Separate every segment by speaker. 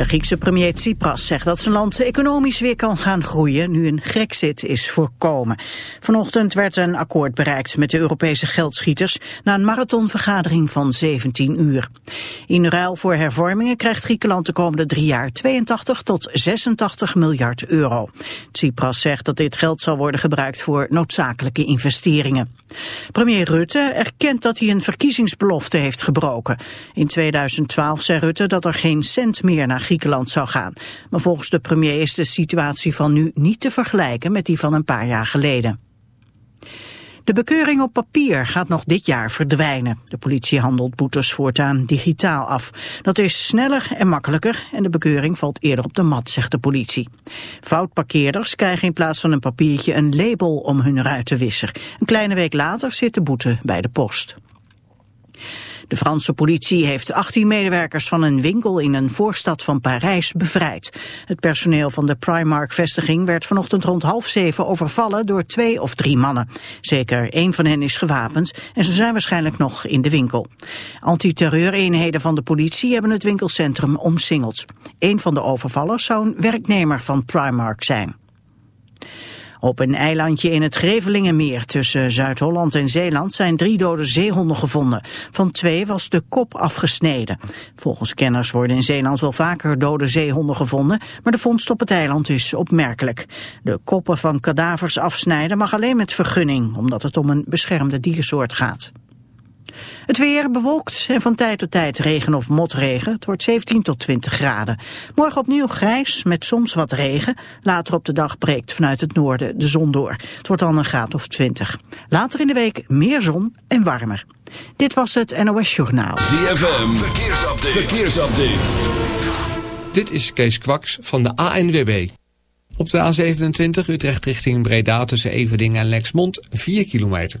Speaker 1: De Griekse premier Tsipras zegt dat zijn land economisch weer kan gaan groeien nu een grexit is voorkomen. Vanochtend werd een akkoord bereikt met de Europese geldschieters na een marathonvergadering van 17 uur. In ruil voor hervormingen krijgt Griekenland de komende drie jaar 82 tot 86 miljard euro. Tsipras zegt dat dit geld zal worden gebruikt voor noodzakelijke investeringen. Premier Rutte erkent dat hij een verkiezingsbelofte heeft gebroken. In 2012 zei Rutte dat er geen cent meer naar Griekenland zou gaan. Maar volgens de premier is de situatie van nu niet te vergelijken met die van een paar jaar geleden. De bekeuring op papier gaat nog dit jaar verdwijnen. De politie handelt boetes voortaan digitaal af. Dat is sneller en makkelijker en de bekeuring valt eerder op de mat, zegt de politie. Foutparkeerders krijgen in plaats van een papiertje een label om hun ruitenwisser. Een kleine week later zit de boete bij de post. De Franse politie heeft 18 medewerkers van een winkel in een voorstad van Parijs bevrijd. Het personeel van de Primark-vestiging werd vanochtend rond half zeven overvallen door twee of drie mannen. Zeker één van hen is gewapend en ze zijn waarschijnlijk nog in de winkel. Antiterreureenheden van de politie hebben het winkelcentrum omsingeld. Een van de overvallers zou een werknemer van Primark zijn. Op een eilandje in het Grevelingenmeer tussen Zuid-Holland en Zeeland zijn drie dode zeehonden gevonden. Van twee was de kop afgesneden. Volgens kenners worden in Zeeland wel vaker dode zeehonden gevonden, maar de vondst op het eiland is opmerkelijk. De koppen van kadavers afsnijden mag alleen met vergunning, omdat het om een beschermde diersoort gaat. Het weer bewolkt en van tijd tot tijd regen of motregen. Het wordt 17 tot 20 graden. Morgen opnieuw grijs met soms wat regen. Later op de dag breekt vanuit het noorden de zon door. Het wordt dan een graad of 20. Later in de week meer zon en warmer. Dit was het NOS Journaal.
Speaker 2: ZFM, verkeersupdate. verkeersupdate.
Speaker 3: Dit is Kees Kwaks van de ANWB. Op de A27 Utrecht richting Breda tussen Everding en Lexmond 4 kilometer.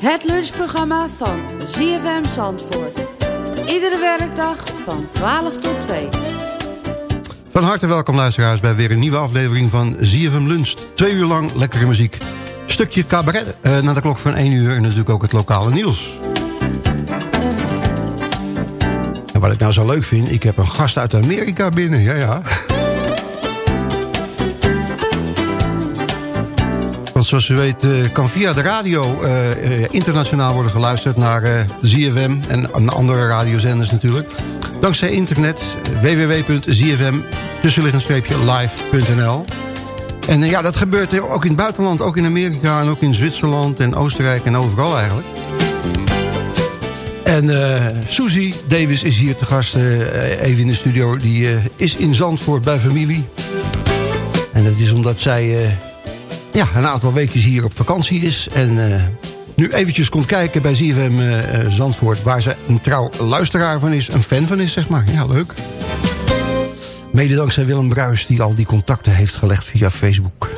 Speaker 4: Het lunchprogramma van ZFM Zandvoort. Iedere werkdag van 12 tot 2.
Speaker 5: Van harte welkom luisteraars bij weer een nieuwe aflevering van ZFM Lunch. Twee uur lang lekkere muziek. Stukje cabaret eh, na de klok van 1 uur en natuurlijk ook het lokale nieuws. En wat ik nou zo leuk vind, ik heb een gast uit Amerika binnen. Ja, ja. Want zoals u weet eh, kan via de radio eh, eh, internationaal worden geluisterd naar ZFM en andere radiozenders natuurlijk. Dankzij internet www.zfm live.nl En ja, dat gebeurt ook in het buitenland, ook in Amerika en ook in Zwitserland en Oostenrijk en overal eigenlijk. En Susie Davis is hier te gast, even in de studio. Die is in Zandvoort bij familie. En dat is omdat zij ja, een aantal weekjes hier op vakantie is. En eh, nu eventjes komt kijken bij ZFM eh, eh, Zandvoort... waar ze een trouw luisteraar van is, een fan van is, zeg maar. Ja, leuk. Mede dankzij Willem Bruis, die al die contacten heeft gelegd via Facebook.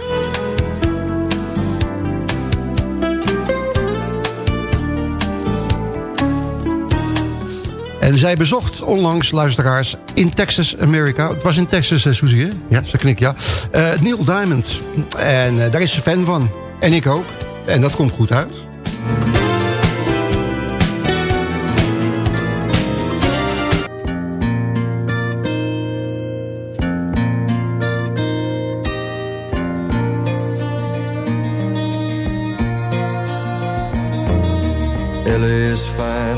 Speaker 5: En zij bezocht onlangs, luisteraars, in Texas, Amerika. Het was in Texas, eh, Suzie, hè? Ja, ze knikt, ja. Eh, Neil Diamond. En eh, daar is ze fan van. En ik ook. En dat komt goed uit.
Speaker 6: Is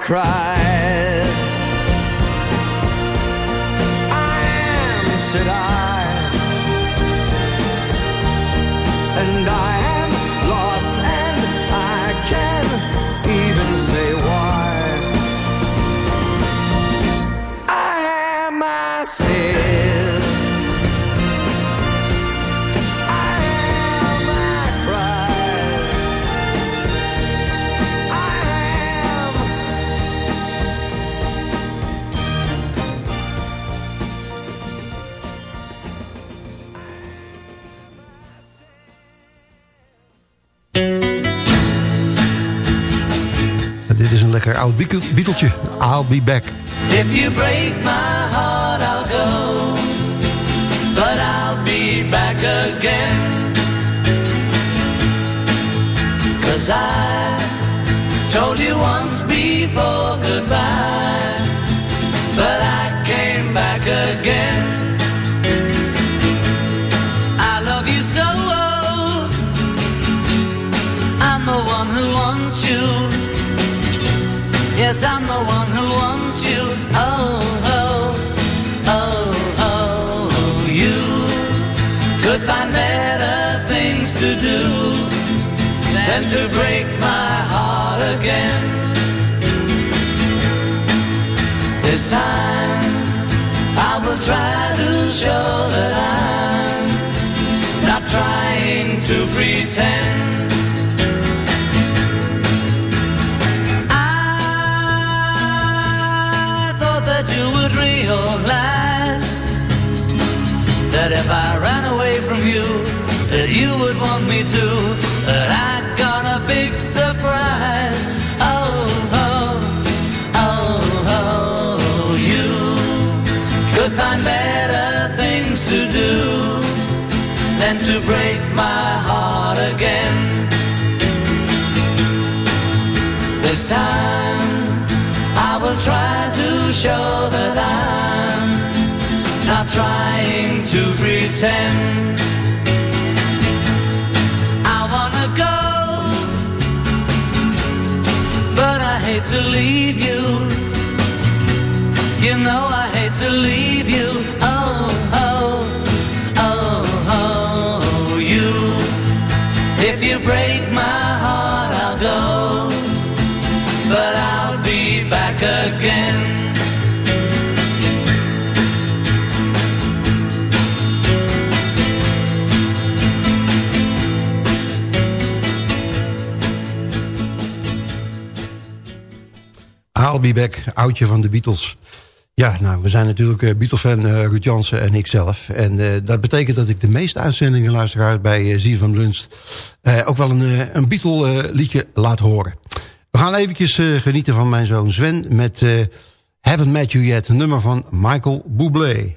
Speaker 6: Am,
Speaker 5: een lekker oud Beatle- Beatletje. I'll be back.
Speaker 7: If you break my heart, I'll go. But I'll be back again. Cause I told you once before goodbye. But I came back again. Yes, I'm the one who wants you. Oh, oh, oh, oh. You could find better things to do than to break my heart again. This time I will try to show that I'm not trying to pretend. Would realize that if I ran away from you, that you would want me to. That I got a big surprise. Oh, oh, oh, oh, you could find better things to do than to break my heart again. This time will try to show that I'm not trying to pretend. I wanna go, but I hate to leave you. You know I'll be back,
Speaker 5: oudje van de Beatles. Ja, nou, we zijn natuurlijk uh, Beatle-fan, uh, Ruud Jansen en ikzelf. En uh, dat betekent dat ik de meeste uitzendingen luisteraars bij uh, van Lunst... ook wel een, een Beatle-liedje laat horen. We gaan eventjes genieten van mijn zoon Sven met Haven't Met You Yet... nummer van Michael Bublé.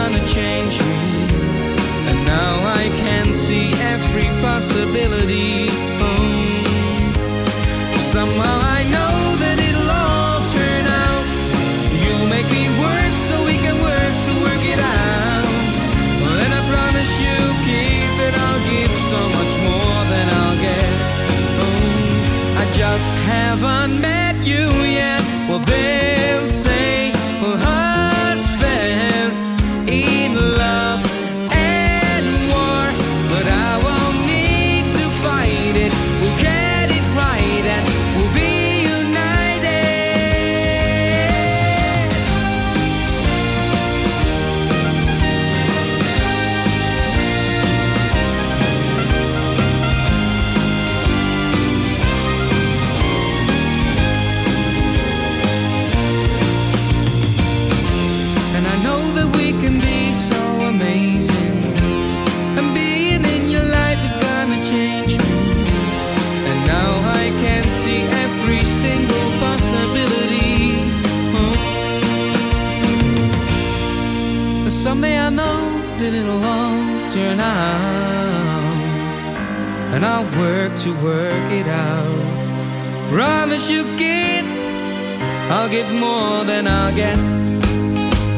Speaker 8: Gonna change me. And now I can see every possibility. Oh. Somehow I know that it'll all turn out. You'll make me work so we can work to work it out. Well, and I promise you, kid, that I'll give so much more than I'll get. Oh, I just haven't met you yet. Well, they'll Someday I know that it'll all turn out. and I'll work to work it out. Promise you, kid, I'll give more than I'll get.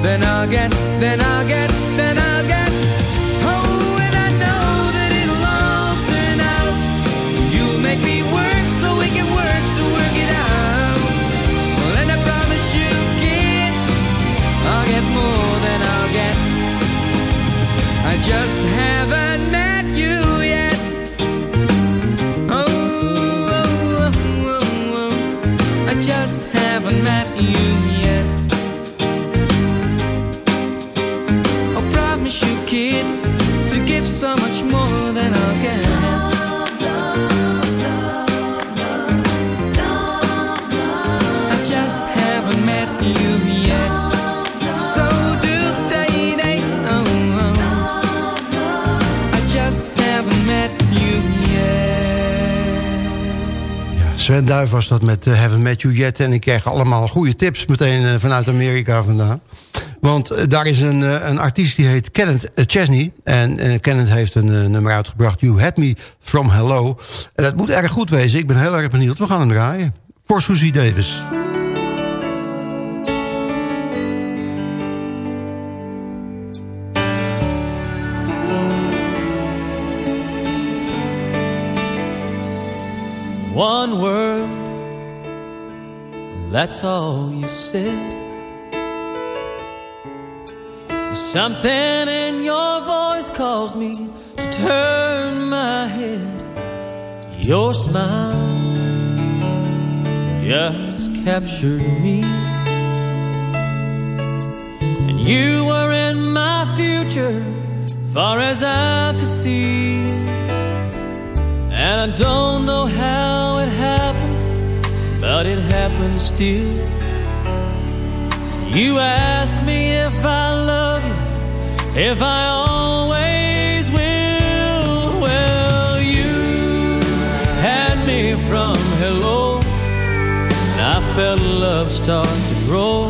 Speaker 8: Then I'll get, then I'll get, then I'll get. Just haven't met you
Speaker 5: Sven Duif was dat met uh, Haven't Met You Yet. En ik kreeg allemaal goede tips meteen uh, vanuit Amerika vandaan. Want uh, daar is een, een artiest die heet Kenneth Chesney. En Kenneth heeft een nummer uitgebracht. You Had Me From Hello. En dat moet erg goed wezen. Ik ben heel erg benieuwd. We gaan hem draaien. Voor Susie Davis.
Speaker 9: One word, that's all you said. Something in your voice caused me to turn my head. Your smile just captured me. And you were in my future, far as I could see. And I don't know how but it happens still. You ask me if I love you, if I always will. Well, you had me from hello, and I felt love start to grow.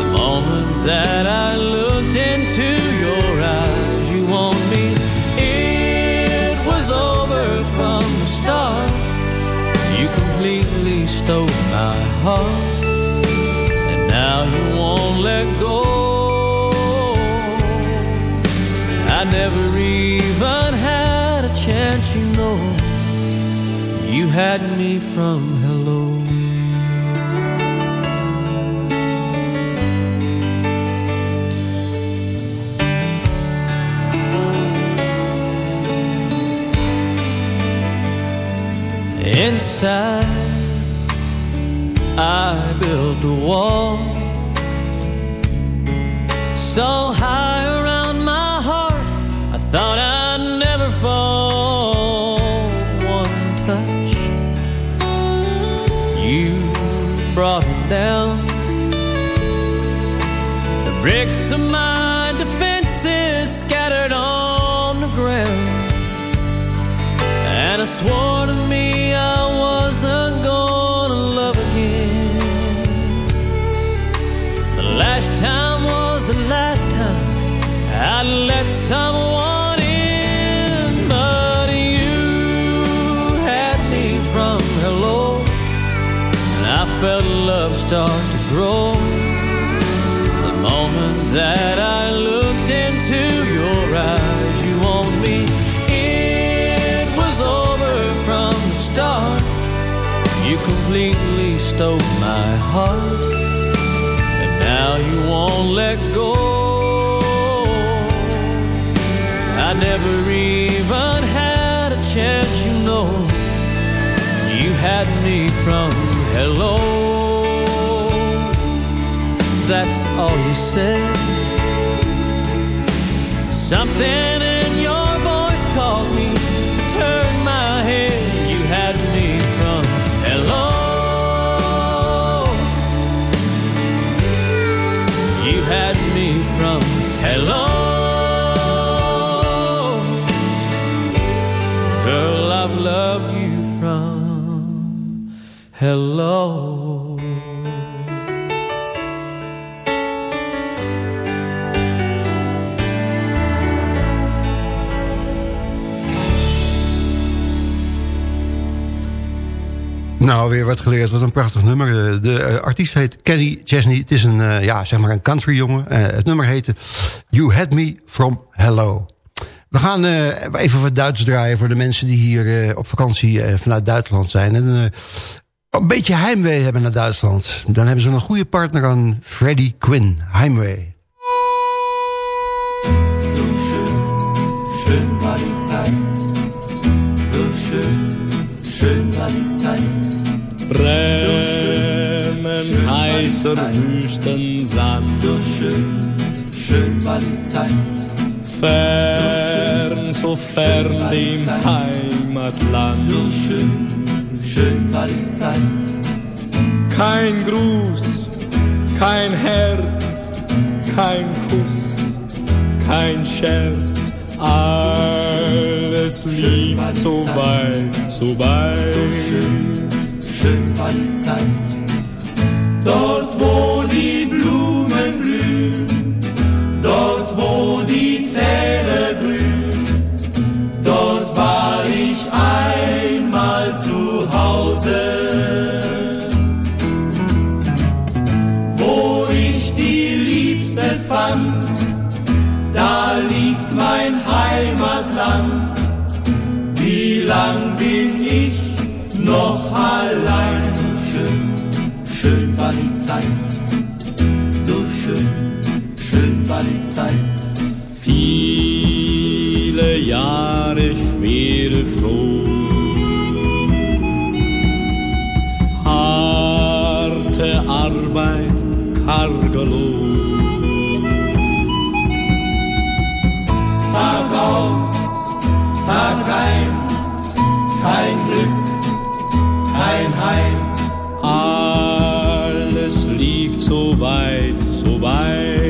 Speaker 9: The moment that I looked into stole my heart And now you won't let go. I never even had a chance, you know. You had me from hello. Inside I built felt love start to grow. The moment that I looked into your eyes you want me it was over from the start. You completely stole my heart. And now you won't let go had me from hello. That's all you said. Something
Speaker 5: Geleerd. Wat een prachtig nummer. De artiest heet Kenny Chesney. Het is een, ja, zeg maar een country jongen. het nummer heette You Had Me From Hello. We gaan even wat Duits draaien voor de mensen die hier op vakantie vanuit Duitsland zijn. En een beetje heimwee hebben naar Duitsland. Dan hebben ze een goede partner aan Freddie Quinn. Heimwee.
Speaker 10: Brennend heißer Wüstensand.
Speaker 11: So schön, schön war die Zeit.
Speaker 10: Fern, so fern dem Heimatland.
Speaker 11: So schön, schön war die Zeit.
Speaker 10: Kein Gruß, kein Herz, kein Kuss, kein Scherz. Alles liegt so weit, so weit.
Speaker 11: So schön schön war die Zeit. Dort, wo die Blumen blühen, dort, wo die Täler grün, dort war ich einmal zu Hause. Wo ich die Liebste fand, da liegt mein Heimatland. Wie lang
Speaker 10: Arbeit, karger
Speaker 11: Tag aus, Tag ein, kein Glück kein Heim.
Speaker 10: Alles liegt so weit, so weit.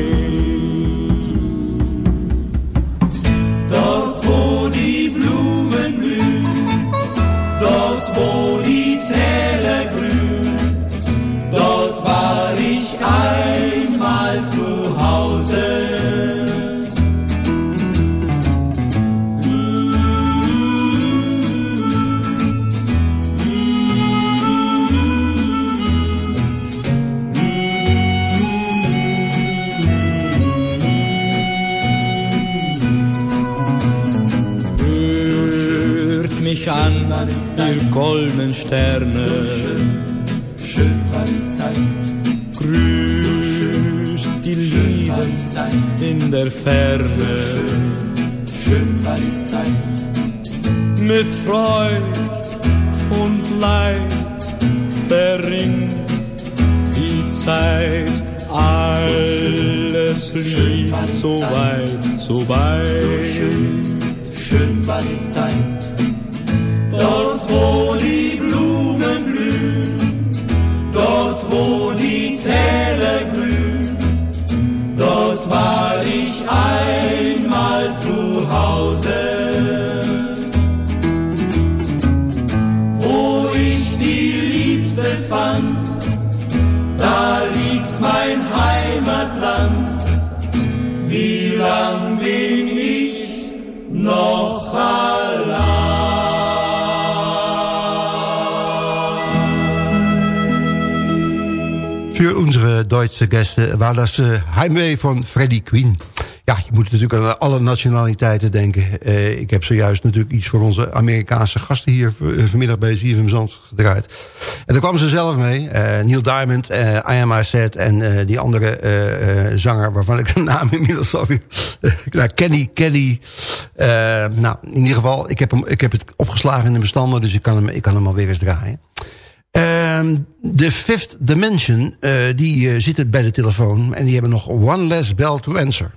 Speaker 10: Ihr goldenen Sterne.
Speaker 11: So schön, schön war die Zeit.
Speaker 10: Grüßt so schön, die Liebe in der Ferne. So
Speaker 11: schön, schön war die Zeit.
Speaker 10: Mit Freud und Leid verringt die Zeit. Alles
Speaker 11: so
Speaker 10: liegt so weit, so weit.
Speaker 11: So schön, schön war die Zeit.
Speaker 5: Gäste war das uh, Heimwee van Freddie Queen. Ja, je moet natuurlijk aan alle nationaliteiten denken. Uh, ik heb zojuist natuurlijk iets voor onze Amerikaanse gasten hier uh, vanmiddag bij ZFM Zand gedraaid. En daar kwam ze zelf mee. Neil Diamond, I Am I Said en die andere zanger waarvan ik de naam inmiddels alweer... nou, Kenny, Kenny. nou, in ieder geval, ik heb, hem, ik heb het opgeslagen in de bestanden, dus ik kan hem, ik kan hem alweer eens draaien. Uh, de Fifth Dimension, uh, die uh, zitten bij de telefoon... en die hebben nog one less bell to answer.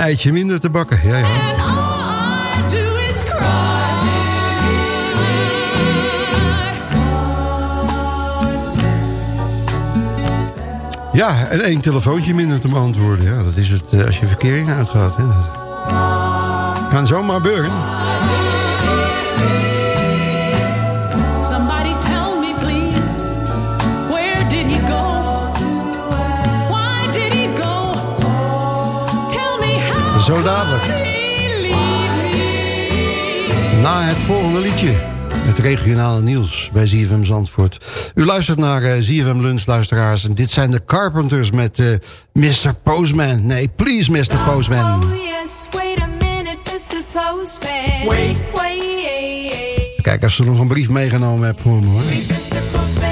Speaker 5: Eitje minder te bakken, ja ja. Ja, en één telefoontje minder te beantwoorden. Ja, dat is het eh, als je verkering uitgaat. Hè. Kan zomaar gebeuren. Zo dadelijk. Na het volgende liedje. Het regionale nieuws bij ZFM Zandvoort. U luistert naar eh, ZFM Lunch, luisteraars. En dit zijn de Carpenters met eh, Mr. Postman. Nee, please, Mr. Postman.
Speaker 12: Oh yes, wait a minute, Mr. Postman. Wait, wait.
Speaker 5: Kijk, als ze nog een brief meegenomen hebt voor me. Hoor.
Speaker 12: Please, Mr. Postman,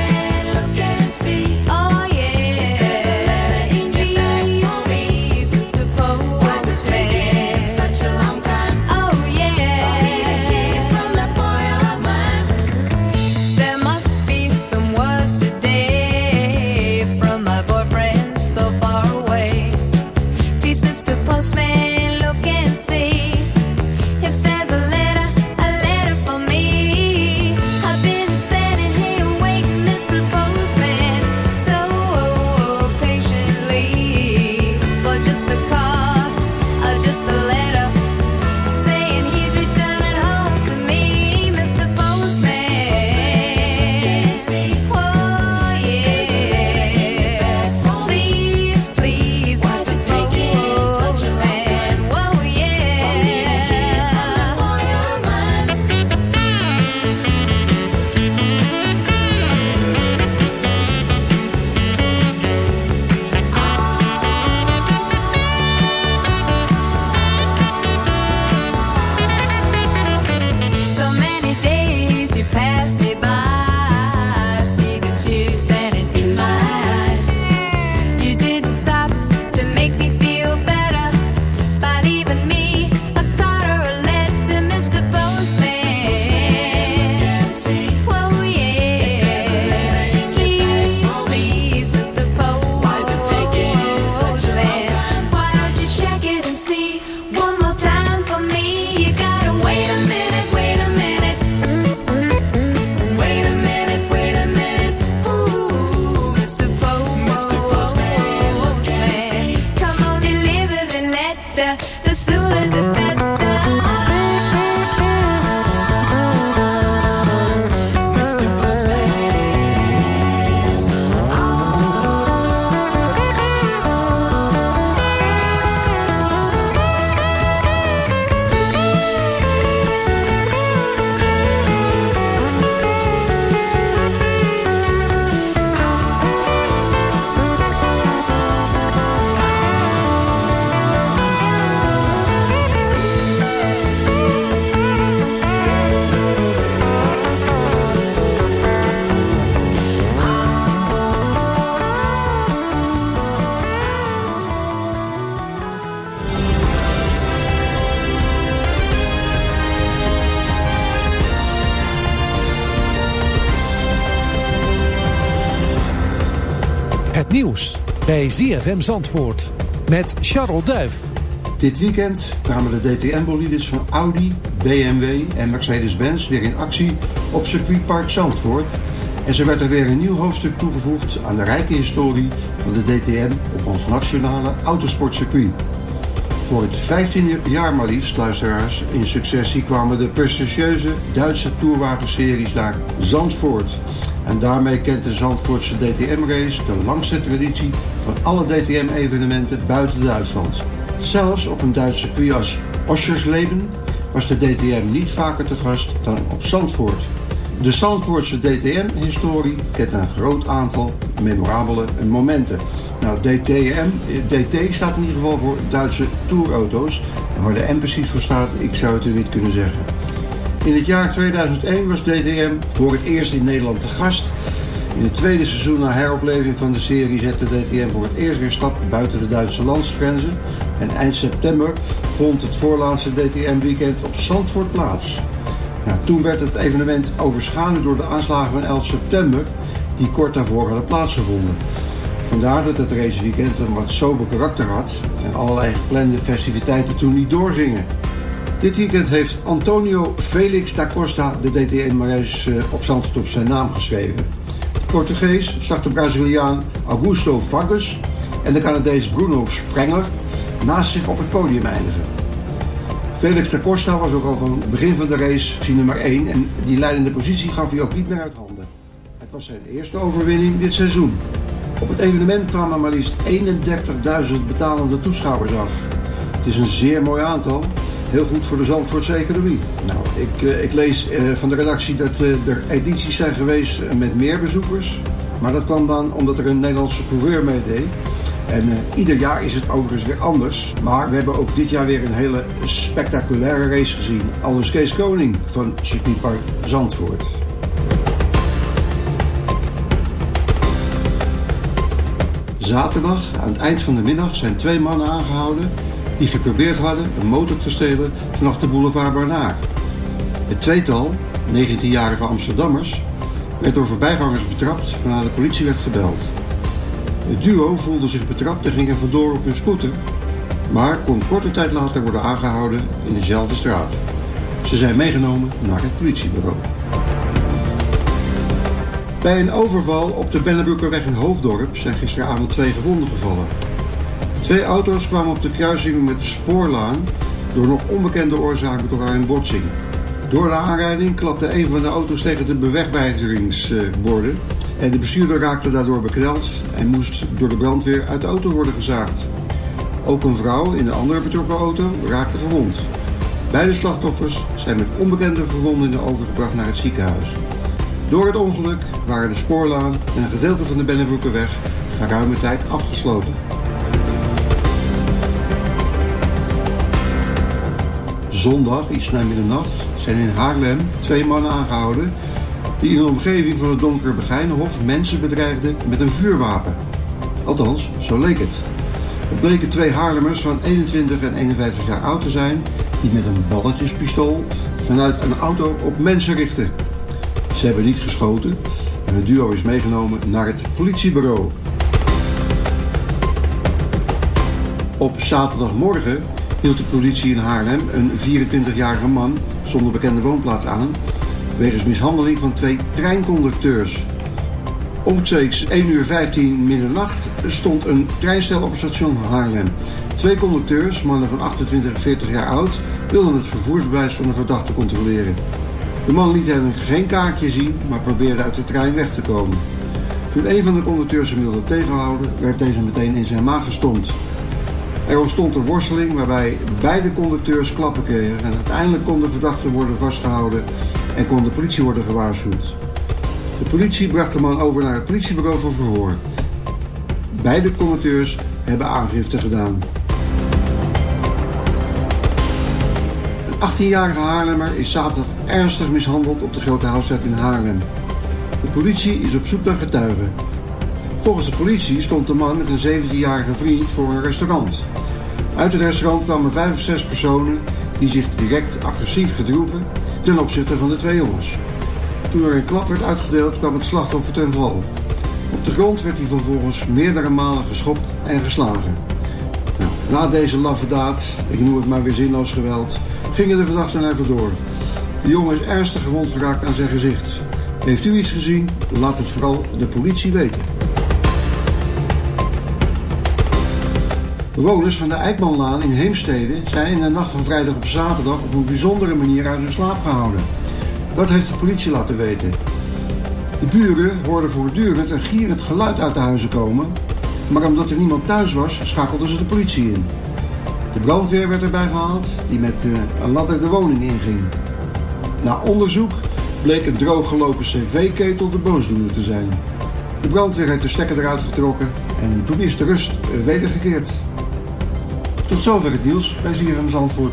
Speaker 13: ZFM Zandvoort met Charles Duif.
Speaker 5: Dit weekend kwamen de DTM-bolides van Audi, BMW en Mercedes-Benz weer in actie op circuitpark Zandvoort. En zo werd er weer een nieuw hoofdstuk toegevoegd aan de rijke historie van de DTM op ons nationale autosportcircuit. Voor het 15e jaar maar liefst, luisteraars, in successie kwamen de prestigieuze Duitse tourwagenseries naar Zandvoort. En daarmee kent de Zandvoortse DTM-race de langste traditie van alle DTM-evenementen buiten Duitsland. Zelfs op een Duitse circuit als Oschersleben was de DTM niet vaker te gast dan op Zandvoort. De Zandvoortse DTM-historie kent een groot aantal memorabele momenten. Nou, DTM, DT staat in ieder geval voor Duitse tourauto's. En waar de M precies voor staat, ik zou het u niet kunnen zeggen. In het jaar 2001 was DTM voor het eerst in Nederland te gast. In het tweede seizoen na heropleving van de serie zette DTM voor het eerst weer stap buiten de Duitse landsgrenzen. En eind september vond het voorlaatste DTM-weekend op Zandvoort plaats. Toen werd het evenement overschaduwd door de aanslagen van 11 september, die kort daarvoor hadden plaatsgevonden. Vandaar dat het raceweekend een wat sober karakter had en allerlei geplande festiviteiten toen niet doorgingen. Dit weekend heeft Antonio Felix da Costa de DTM Marais eh, op Zandvoort op zijn naam geschreven. Portugees zag de Braziliaan Augusto Vargas en de Canadees Bruno Sprenger naast zich op het podium eindigen. Felix da Costa was ook al van het begin van de race zie nummer 1 en die leidende positie gaf hij ook niet meer uit handen. Het was zijn eerste overwinning dit seizoen. Op het evenement kwamen maar liefst 31.000 betalende toeschouwers af. Het is een zeer mooi aantal. Heel goed voor de Zandvoortse economie. Nou, ik, eh, ik lees eh, van de redactie dat eh, er edities zijn geweest met meer bezoekers. Maar dat kwam dan omdat er een Nederlandse coureur meedeed. En ieder jaar is het overigens weer anders. Maar we hebben ook dit jaar weer een hele spectaculaire race gezien. Aldus Kees Koning van circuitpark Zandvoort. Zaterdag, aan het eind van de middag, zijn twee mannen aangehouden die geprobeerd hadden een motor te stelen vanaf de boulevard Barnaar. Het tweetal, 19-jarige Amsterdammers, werd door voorbijgangers betrapt waarna de politie werd gebeld. Het duo voelde zich betrapt en ging er vandoor op hun scooter, maar kon korte tijd later worden aangehouden in dezelfde straat. Ze zijn meegenomen naar het politiebureau. Bij een overval op de Bennebroekerweg in Hoofddorp zijn gisteravond twee gewonden gevallen. Twee auto's kwamen op de kruising met de spoorlaan door nog onbekende oorzaken tot een botsing. Door de aanrijding klapte een van de auto's tegen de bewegwijzeringsborden en de bestuurder raakte daardoor bekneld en moest door de brandweer uit de auto worden gezaagd. Ook een vrouw in de andere betrokken auto raakte gewond. Beide slachtoffers zijn met onbekende verwondingen overgebracht naar het ziekenhuis. Door het ongeluk waren de spoorlaan en een gedeelte van de Bennebroekerweg geruime tijd afgesloten. Zondag, iets na middernacht, zijn in Haarlem twee mannen aangehouden die in de omgeving van het donkere Begijnenhof mensen bedreigden met een vuurwapen. Althans, zo leek het. Het bleken twee Haarlemmers van 21 en 51 jaar oud te zijn die met een balletjespistool vanuit een auto op mensen richten. Ze hebben niet geschoten en het duo is meegenomen naar het politiebureau. Op zaterdagmorgen hield de politie in Haarlem een 24-jarige man zonder bekende woonplaats aan wegens mishandeling van twee treinconducteurs. Omstreeks 1 uur 15 middernacht stond een treinstel op het station Haarlem. Twee conducteurs, mannen van 28 en 40 jaar oud, wilden het vervoersbewijs van de verdachte controleren. De man liet hen geen kaartje zien, maar probeerde uit de trein weg te komen. Toen een van de conducteurs hem wilde tegenhouden, werd deze meteen in zijn maag gestompt. Er ontstond een worsteling waarbij beide conducteurs klappen kregen en uiteindelijk kon de verdachte worden vastgehouden en kon de politie worden gewaarschuwd. De politie bracht de man over naar het politiebureau voor verhoor. Beide conducteurs hebben aangifte gedaan. Een 18-jarige Haarlemmer is zaterdag ernstig mishandeld op de Grote Houtstraat in Haarlem. De politie is op zoek naar getuigen. Volgens de politie stond de man met een 17-jarige vriend voor een restaurant. Uit het restaurant kwamen vijf of zes personen die zich direct agressief gedroegen ten opzichte van de twee jongens. Toen er een klap werd uitgedeeld kwam het slachtoffer ten val. Op de grond werd hij vervolgens meerdere malen geschopt en geslagen. Nou, na deze laffe daad, ik noem het maar weer zinloos geweld, gingen de verdachten er vandoor. De jongen is ernstig gewond geraakt aan zijn gezicht. Heeft u iets gezien? Laat het vooral de politie weten. Bewoners van de Eikmanlaan in Heemstede zijn in de nacht van vrijdag op zaterdag op een bijzondere manier uit hun slaap gehouden. Dat heeft de politie laten weten. De buren hoorden voortdurend een gierend geluid uit de huizen komen, maar omdat er niemand thuis was, schakelden ze de politie in. De brandweer werd erbij gehaald, die met eh, een ladder de woning inging. Na onderzoek bleek een drooggelopen cv-ketel de boosdoener te zijn. De brandweer heeft de stekker eruit getrokken en toen is de rust wedergekeerd. Tot zover het nieuws bij ZFM Zandvoort.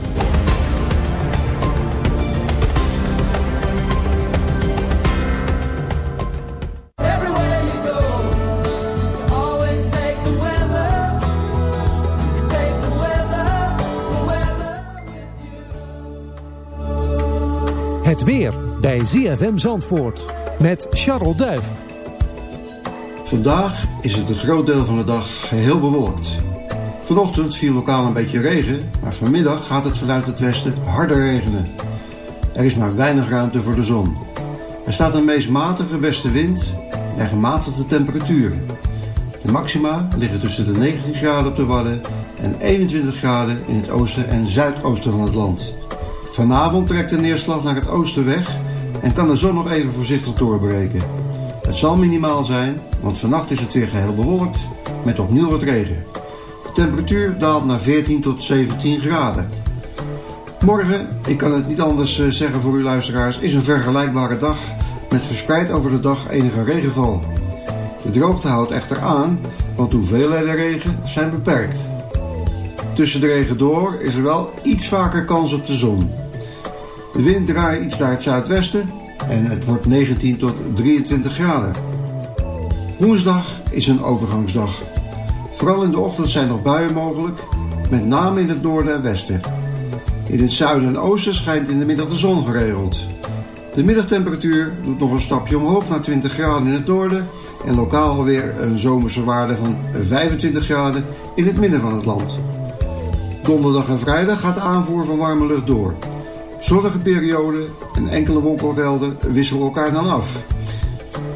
Speaker 13: Het weer bij ZFM Zandvoort met Charles Duif.
Speaker 5: Vandaag is het een groot deel van de dag geheel bewolkt. Vanochtend viel lokaal een beetje regen, maar vanmiddag gaat het vanuit het westen harder regenen. Er is maar weinig ruimte voor de zon. Er staat een meest matige westenwind en gematigde temperaturen. De maxima liggen tussen de 19 graden op de Wadden en 21 graden in het oosten en zuidoosten van het land. Vanavond trekt de neerslag naar het oosten weg en kan de zon nog even voorzichtig doorbreken. Het zal minimaal zijn, want vannacht is het weer geheel bewolkt met opnieuw wat regen. Temperatuur daalt naar 14 tot 17 graden. Morgen, ik kan het niet anders eh, zeggen voor uw luisteraars, is een vergelijkbare dag met verspreid over de dag enige regenval. De droogte houdt echter aan, want de hoeveelheden regen zijn beperkt. Tussen de regen door is er wel iets vaker kans op de zon. De wind draait iets naar het zuidwesten en het wordt 19 tot 23 graden. Woensdag is een overgangsdag. Vooral in de ochtend zijn nog buien mogelijk, met name in het noorden en westen. In het zuiden en oosten schijnt in de middag de zon geregeld. De middagtemperatuur doet nog een stapje omhoog naar 20 graden in het noorden en lokaal alweer een zomerse waarde van 25 graden in het midden van het land. Donderdag en vrijdag gaat de aanvoer van warme lucht door. Zonnige perioden en enkele wolkenvelden wisselen elkaar dan af.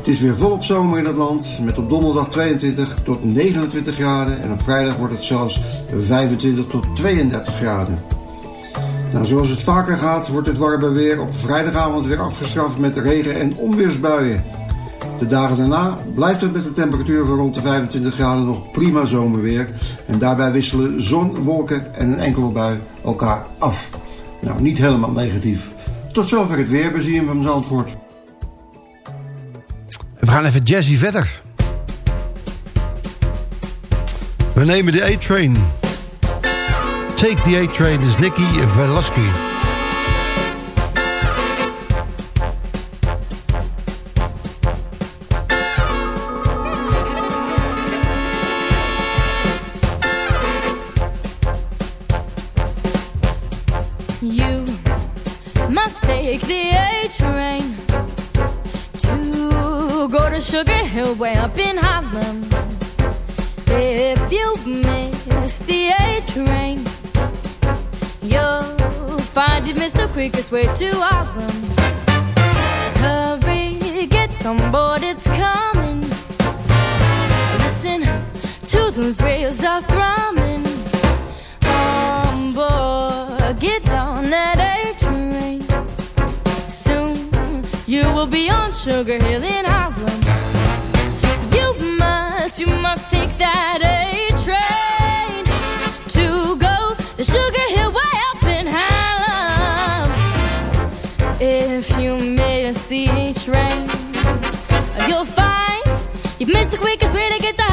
Speaker 5: Is weer volop zomer in het land, met op donderdag 22 tot 29 graden en op vrijdag wordt het zelfs 25 tot 32 graden. Nou, zoals het vaker gaat, wordt het warme weer op vrijdagavond weer afgestraft met regen- en onweersbuien. De dagen daarna blijft het met een temperatuur van rond de 25 graden nog prima zomerweer. En daarbij wisselen zon, wolken en een enkele bui elkaar af. Nou, niet helemaal negatief. Tot zover het weerbezien van Zandvoort.
Speaker 14: We gaan even jazzy verder. We nemen de A-Train. Take the A-Train is Nicky Velasquez.
Speaker 15: You must take the A train to Sugar Hill way up in Harlem. If you miss the A train, you'll find it the quickest way to Harlem. Hurry, get on board, it's coming. Listen to those rails are thrumming. On board, get on that A train. Soon you will be on Sugar Hill in Harlem. Take that A train to go to Sugar Hill way up in Harlem. If you miss the train, you'll find you've missed the quickest way to get to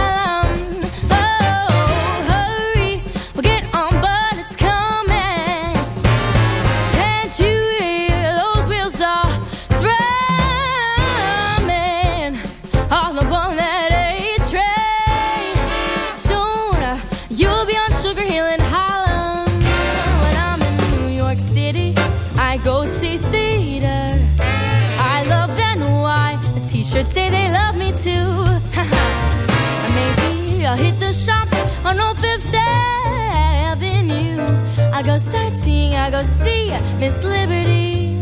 Speaker 15: I'll hit the shops on Old Fifth Avenue. I go sightseeing, I go see Miss Liberty.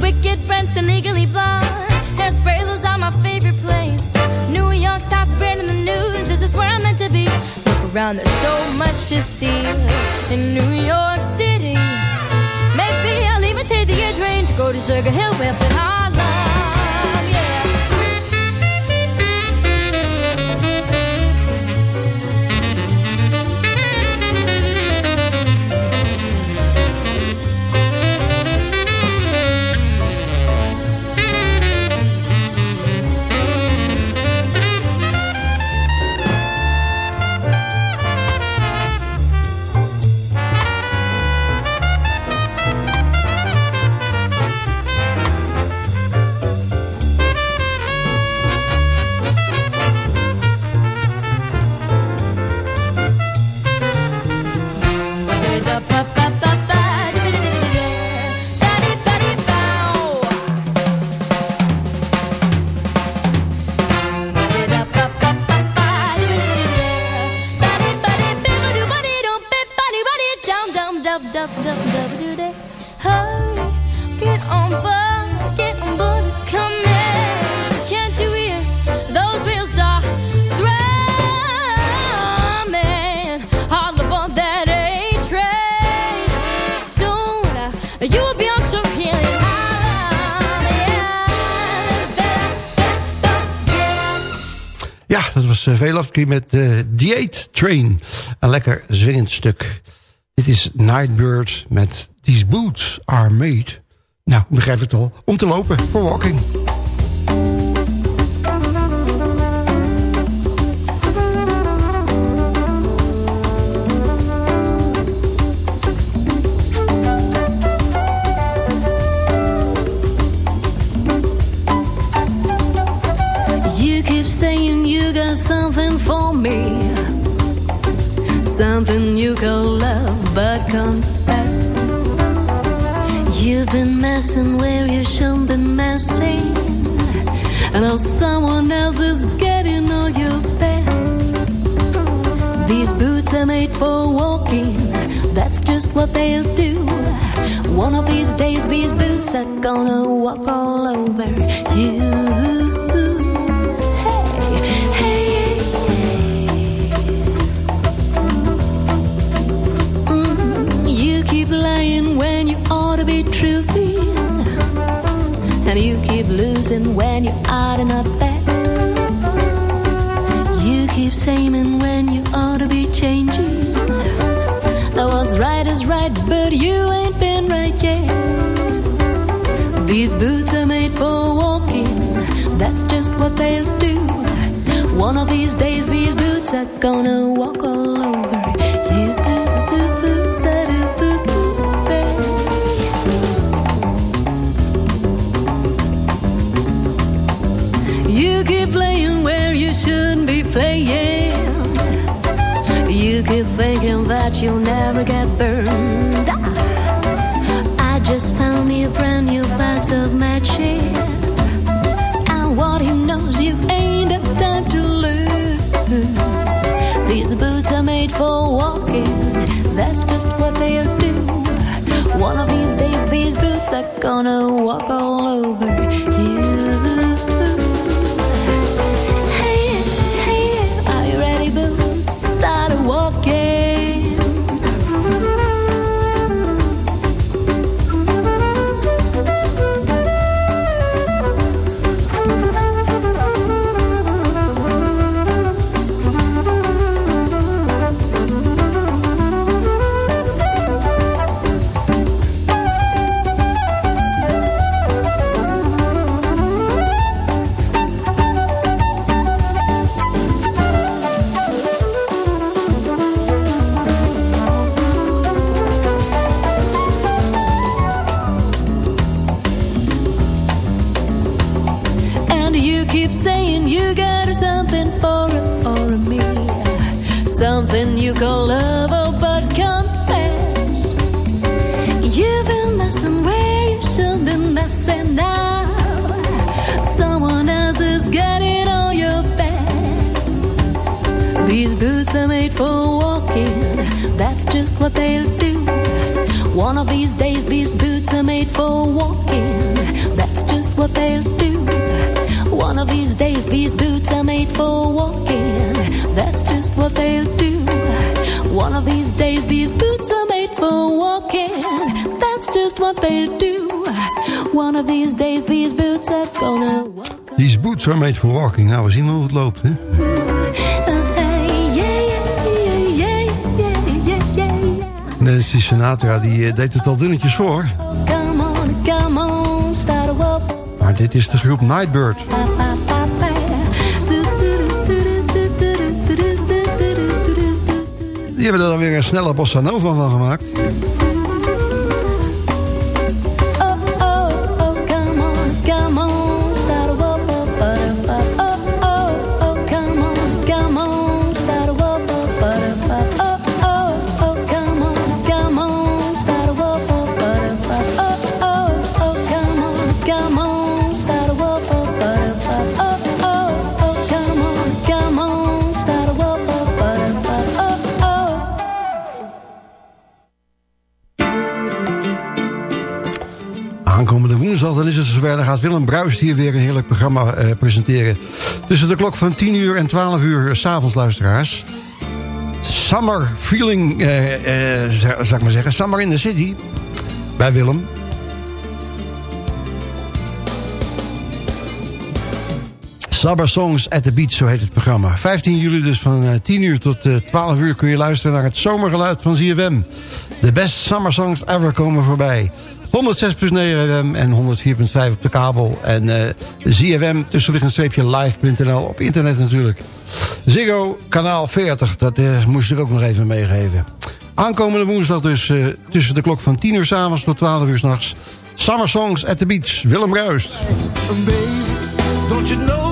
Speaker 15: Wicked Brent and Legally Blonde. Hairspray, those are my favorite place. New York starts spreading the news. This is where I'm meant to be. Look around, there's so much to see in New York City. Maybe I'll even take the air train to go to Sugar Hill, in Harlem.
Speaker 5: Met The Eight Train. Een lekker zwingend stuk. Dit is Nightbird met These Boots Are Made. Nou, begrijp het al. Om te lopen, voor walking.
Speaker 9: Got something for me. Something you call love, but confess. You've been messing where you shouldn't be messing. And now someone else is getting all your best. These boots are made for walking. That's just what they'll do. One of these days, these boots are gonna walk all over. You you keep losing when you ought to not bet. You keep saying when you ought to be changing. Now what's right is right, but you ain't been right yet. These boots are made for walking. That's just what they'll do. One of these days, these boots are gonna walk all Keep thinking that you'll never get burned. I just found me a brand new box of matches. And what he knows, you ain't have time to learn. These boots are made for walking. That's just what they'll do. One of these days, these boots are gonna walk all over you.
Speaker 5: forget. Nou, we zien wel hoe het loopt, hè? Nancy Sinatra, die eh, deed het al dunnetjes voor. Maar dit is de groep Nightbird. Die hebben er dan weer een snelle bossa nova van gemaakt. Dan is het zover. Dan gaat Willem Bruist hier weer een heerlijk programma eh, presenteren. Tussen de klok van 10 uur en 12 uur s s'avonds, luisteraars. Summer Feeling, eh, eh, zou ik maar zeggen. Summer in the City. Bij Willem. Summer Songs at the Beach, zo heet het programma. 15 juli dus van eh, 10 uur tot eh, 12 uur kun je luisteren naar het zomergeluid van ZFM. De best summer songs ever komen voorbij. 106.9 FM en 104.5 op de kabel. En eh ZFM tussenliggend streepje live.nl op internet natuurlijk. Ziggo, kanaal 40, dat eh, moest ik ook nog even meegeven. Aankomende woensdag dus eh, tussen de klok van 10 uur s'avonds tot 12 uur s'nachts. Summer Songs at the Beach, Willem Ruist.
Speaker 16: Baby, don't you know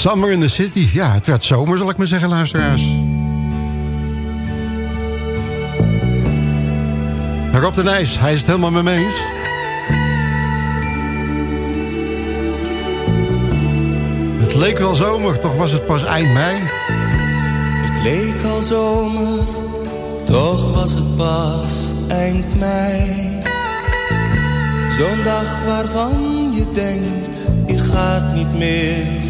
Speaker 16: Summer in the City.
Speaker 5: Ja, het werd zomer, zal ik maar zeggen, luisteraars. Rob de Nijs, hij is het helemaal met me eens. Het leek wel zomer, toch was het pas eind mei.
Speaker 8: Het leek al zomer, toch was het pas eind mei. Zo'n dag waarvan je denkt, die gaat niet meer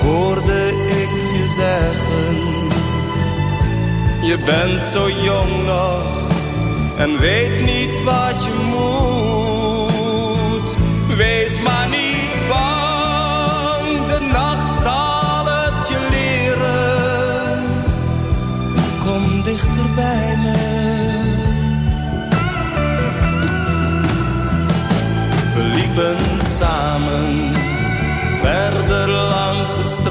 Speaker 8: hoorde ik je zeggen. Je bent zo jong nog en weet niet wat je moet. Wees maar niet bang, de nacht zal het je leren. Kom dichter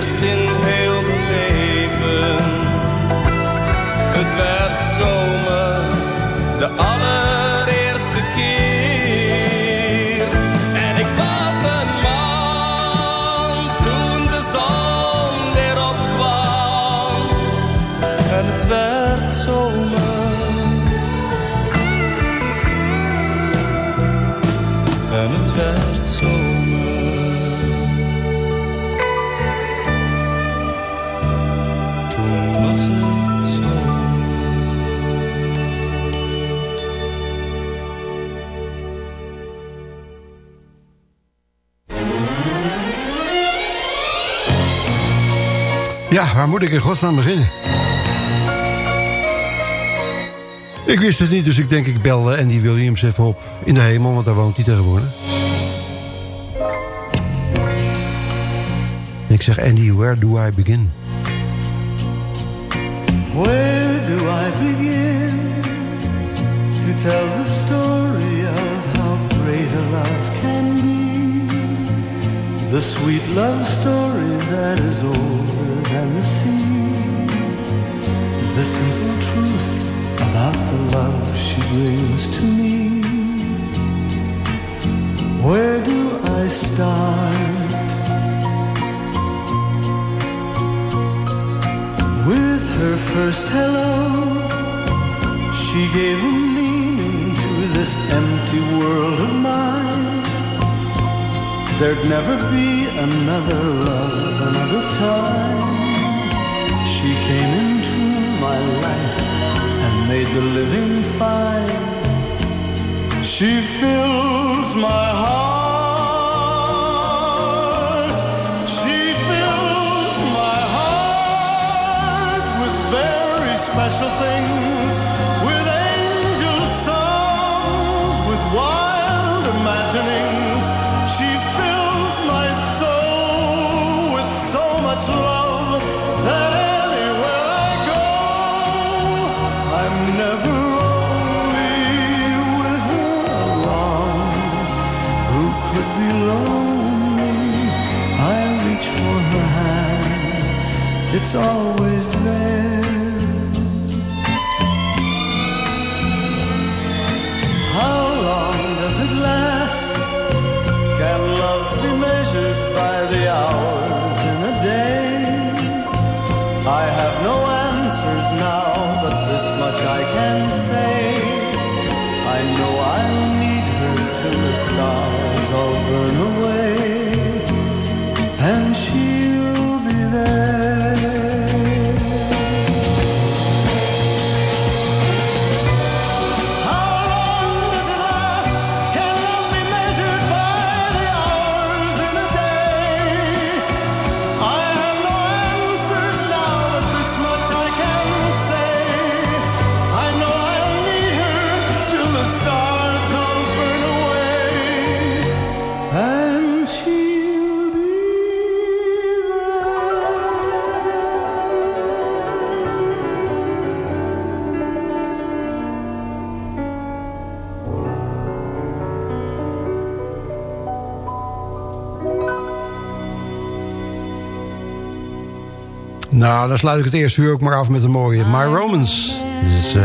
Speaker 8: Eerst in heel
Speaker 5: Ja, waar moet ik in godsnaam beginnen? Ik wist het niet, dus ik denk ik bel Andy Williams even op. In de hemel, want daar woont hij tegenwoordig. En ik zeg, Andy, where do I begin?
Speaker 17: Where do I begin to tell the story of how great a love can be? The sweet love story that is older than the. The simple truth about the love she brings to me. Where do I start? With her first hello, she gave a meaning to this empty world of mine. There'd never be another love, another time. She came into my life and made the living fine. She fills my heart. She fills my heart with very special things, it's always there. How long does it last? Can love be measured by the hours in a day? I have no answers now, but this much I can say. I know I'll need her till the stars all burn away, and she'll
Speaker 5: Nou, dan sluit ik het eerste uur ook maar af met een mooie My Romans. Dit is eh,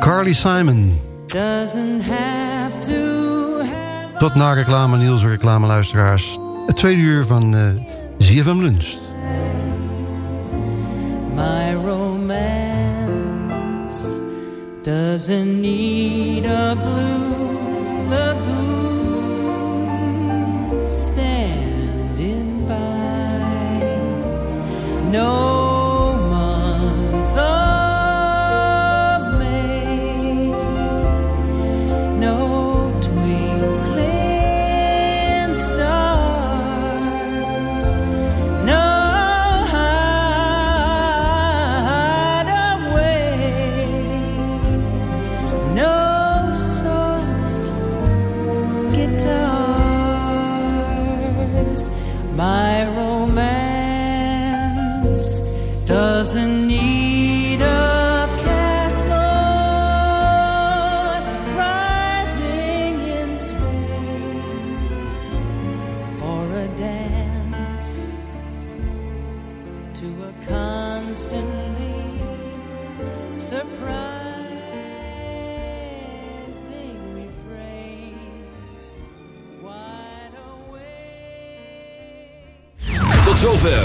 Speaker 5: Carly Simon.
Speaker 9: Doesn't have to have
Speaker 5: Tot na reclame, Niels, reclameluisteraars. Het tweede uur van eh ZFM Lunch.
Speaker 9: my romance doesn't need a blue lagoon standing by no